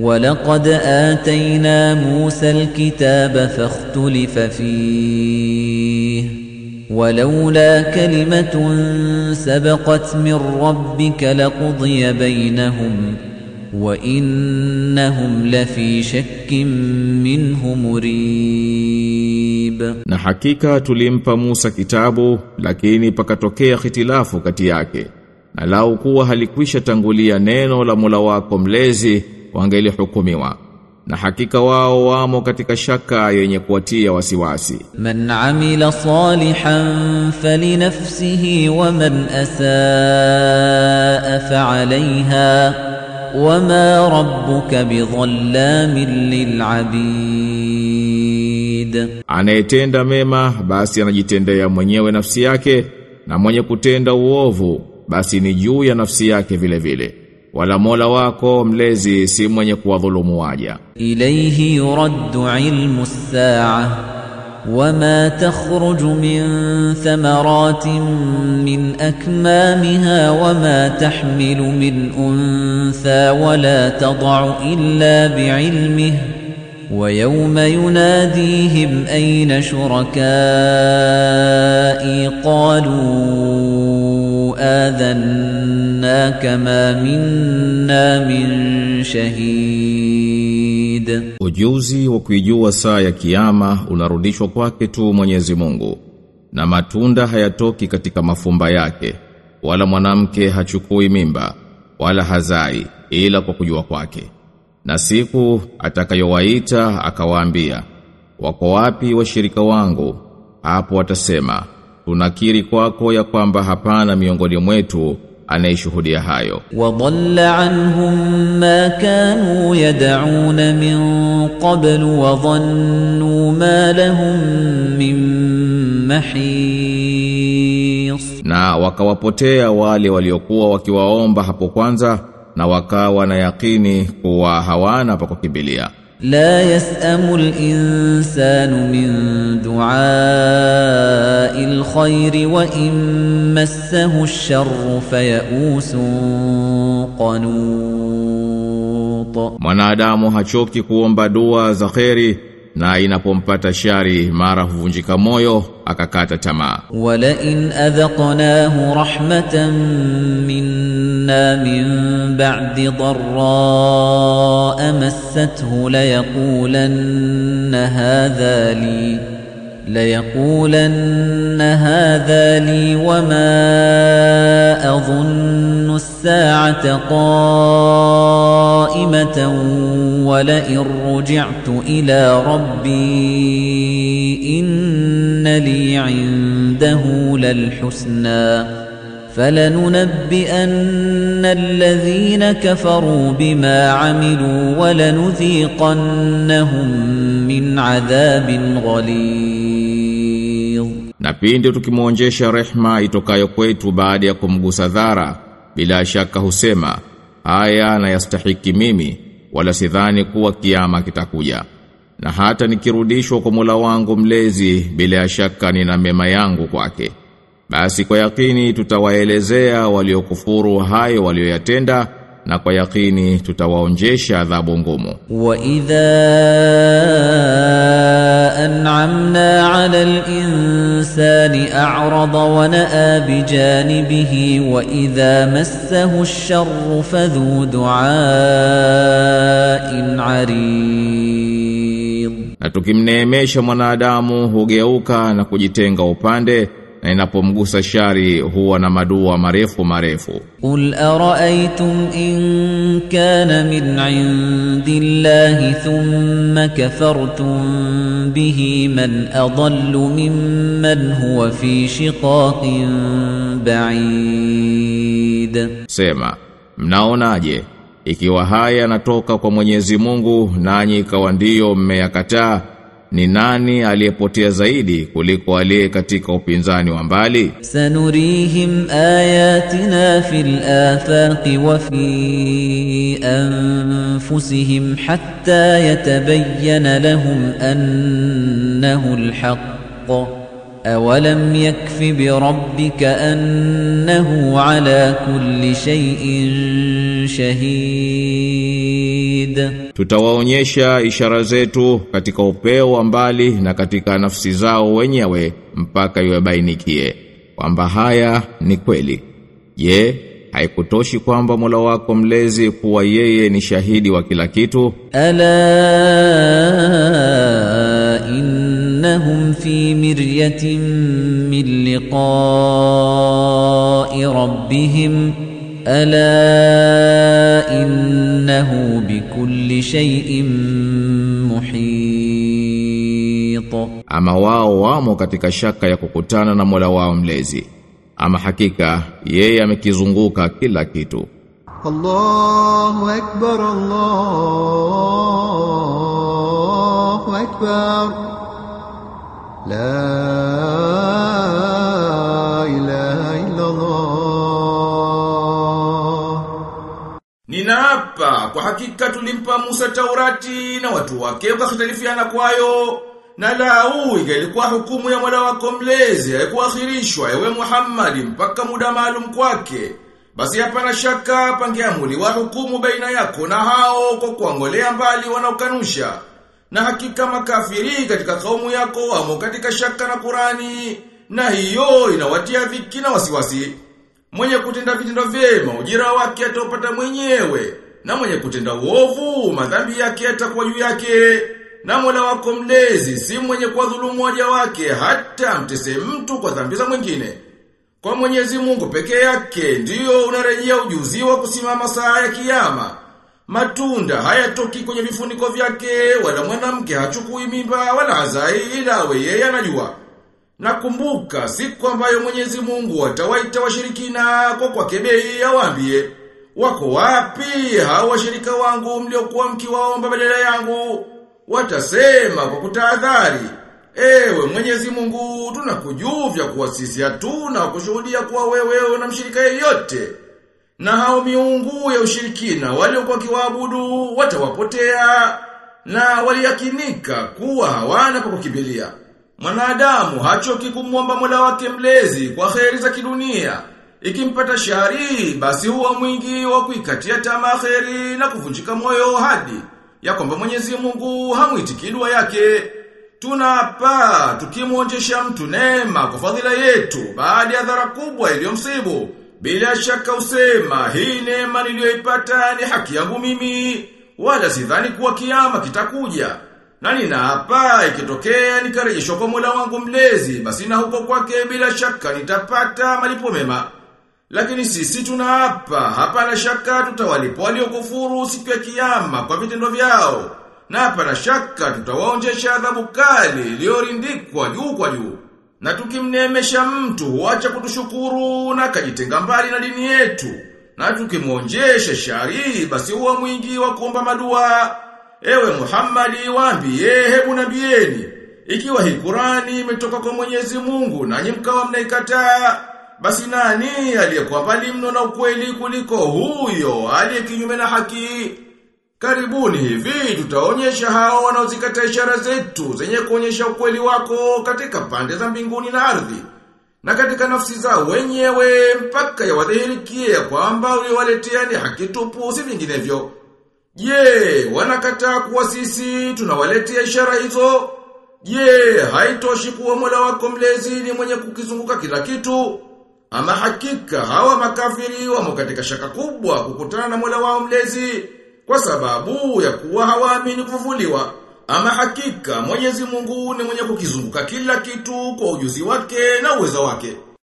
ولقد آتينا موسى الكتاب فاختلف فيه ولولا كلمة سبقت من ربك لقضي بينهم وإنهم لفي شك منه مريب Na hakika tulimpa Musa kitabu lakini pakatokea hitilafu kati yake. Na lau kuwa halikwisha tangulia neno la Mola wako mlezi wangelihukumiwa na hakika wao wamo katika shaka yenye kuatia wasiwasi. Man amila salihan fali nafsihi wa man asaa fa alaiha wa ma rabbuka bidhallamin lilabid, anayetenda mema basi anajitendea mwenyewe nafsi yake, na mwenye kutenda uovu basi ni juu ya nafsi yake vile vile. Wala Mola wako mlezi si mwenye kuwadhulumu waja. إليه يرد علم الساعة وما تخرج من ثمرات من أكمامها وما تحمل من أنثى ولا تضع إلا بعلمه ويوم يناديهم أين شركائي قالوا آذناك ما منا من شهيد Ujuzi wa kuijua saa ya kiyama unarudishwa kwake tu Mwenyezi Mungu. Na matunda hayatoki katika mafumba yake, wala mwanamke hachukui mimba, wala hazai ila kwa kujua kwake. Na siku atakayowaita akawaambia, wako wapi washirika wangu? Hapo watasema, tunakiri kwako ya kwamba hapana miongoni mwetu anayeshuhudia hayo. Wadalla anhum ma kanu yad'un min qabl wa dhannu ma lahum min mahis, na wakawapotea wale waliokuwa wakiwaomba hapo kwanza, na wakawa na yakini kuwa hawana pa kukimbilia. لا يسأم الإنسان من دعاء الخير وإن مسه الشر فيئوس قنوط. Mwanadamu hachoki kuomba dua za kheri na inapompata shari mara huvunjika moyo akakata tamaa. ولئن أذقناه رحمة منا من بعد ضراء مسته ليقولن هذا لي ليقولن هذا لي وما أظن الساعة قائمة ولئن رجعت إلى ربي إن لي عنده للحسنى فلننبئن الذين كفروا بما عملوا ولنذيقنهم من عذاب غليظ. Na pindi tukimwonjesha rehma itokayo kwetu baada ya kumgusa dhara, bila shaka husema, haya na yastahiki mimi, wala sidhani kuwa kiama kitakuja. Na hata nikirudishwa kwa Mola wangu mlezi, bila shaka nina mema yangu kwake. Basi kwa yakini tutawaelezea waliokufuru hayo walioyatenda na kwa yakini tutawaonjesha adhabu ngumu. Wa idha an'amna 'ala al-insani a'rada wa na'a bi janibihi wa idha massahu ash-sharr fa dhu du'a'in 'arid, na tukimneemesha mwanadamu hugeuka na kujitenga upande na inapomgusa shari huwa na madua marefu marefu. Qul araaitum in kana min indillahi thumma kafartum bihi man adallu mimman huwa fi shiqaqin ba'id, sema mnaonaje ikiwa haya natoka kwa Mwenyezi Mungu nanyi ikawa ndio mmeyakataa ni nani aliyepotea zaidi kuliko aliye katika upinzani wa mbali? سنريهم آياتنا في الآفاق وفي أنفسهم حتى يتبين لهم أنه الحق أولم يكف بربك أنه على كل شيء شهيد Tutawaonyesha ishara zetu katika upeo wa mbali na katika nafsi zao wenyewe mpaka iwabainikie kwamba haya ni kweli. Je, haikutoshi kwamba Mola wako mlezi kuwa yeye ni shahidi wa kila kitu? ألا إنهم في مرية من لقاء ربهم ألا إنه بكل شيء محيط Ama wao wamo katika shaka ya kukutana na Mola wao mlezi. Ama hakika yeye amekizunguka kila kitu. الله أكبر الله أكبر La ilaha illa Ninaapa kwa hakika tulimpa Musa Taurati na watu wake wakakhtalifiana kwayo. Na lau ilikuwa hukumu ya Mola wako mlezi haikuakhirishwa ewe Muhammad mpaka muda maalum kwake. Basi hapana shaka pangeamuli wa hukumu baina yako na hao kwa kuangolea mbali wanaokanusha na hakika makafiri katika kaumu yako wamo katika shaka na Qurani na hiyo inawatia dhiki na wasiwasi Mwenye kutenda vitendo vyema ujira wake ataupata mwenyewe na mwenye kutenda uovu madhambi yake atakuwa juu yake na Mola wako mlezi si mwenye kuadhulumu waja wake hata mtese mtu kwa dhambi za mwingine. Kwa Mwenyezi Mungu peke yake ndiyo unarejea ujuzi wa kusimama saa ya kiyama. Matunda hayatoki kwenye vifuniko vyake wala mwanamke hachukui mimba wala hazai ila awe yeye anajua. Nakumbuka siku ambayo Mwenyezi Mungu atawaita washirikina kwa kwa kebei awaambie wako wapi hao washirika wangu mliokuwa mkiwaomba badala yangu watasema kwa kutahadhari ewe Mwenyezi Mungu tunakujuvya kuwa sisi hatuna kushuhudia kuwa wewe na mshirika yeyote na hao miungu ya ushirikina waliokuwa kiwaabudu watawapotea na waliyakinika kuwa hawana pa kukimbilia Mwanadamu hachoki kumwomba Mola wake mlezi kwa kheri za kidunia. Ikimpata shari basi huwa mwingi wa kuikatia tamaa kheri na kuvunjika moyo hadi ya kwamba Mwenyezi Mungu hamuitiki yake. Tunapa tukimuonjesha mtu neema kwa fadhila yetu baada ya dhara kubwa iliyomsibu. Bila shaka usema hii neema niliyoipata ni haki yangu mimi wala sidhani kuwa kiama kitakuja. Na ninaapa ikitokea nikarejeshwa kwa Mola wangu mlezi basi na huko kwake bila shaka nitapata malipo mema. Lakini sisi tunaapa hapana shaka tutawalipo waliokufuru siku ya kiyama kwa vitendo vyao. Na hapana shaka tutawaonjesha adhabu kali iliyorindikwa juu kwa juu. Na tukimnemesha mtu huacha kutushukuru na kajitenga mbali na dini yetu. Na tukimwonjesha shari basi huwa mwingi wa kuomba madua. Ewe Muhammadi waambie hebu nabieni ikiwa hii Qurani imetoka kwa Mwenyezi Mungu nanyi mkawa mnaikataa basi nani aliyekuwa mbali mno na ukweli kuliko huyo aliye kinyume na haki Karibuni hivi tutaonyesha hao wanaozikata ishara zetu zenye kuonyesha ukweli wako katika pande za mbinguni na ardhi na katika nafsi zao wenyewe mpaka yawadhihirikie kwamba uliowaletea ni haki tupu si vinginevyo. Je, wanakataa kuwa sisi tunawaletea ishara hizo? Je, haitoshi kuwa Mola wako mlezi ni mwenye kukizunguka kila kitu? Ama hakika hawa makafiri wamo katika shaka kubwa kukutana na Mola wao mlezi kwa sababu ya kuwa hawaamini kufufuliwa. Ama hakika Mwenyezi Mungu ni mwenye kukizunguka kila kitu kwa ujuzi wake na uwezo wake.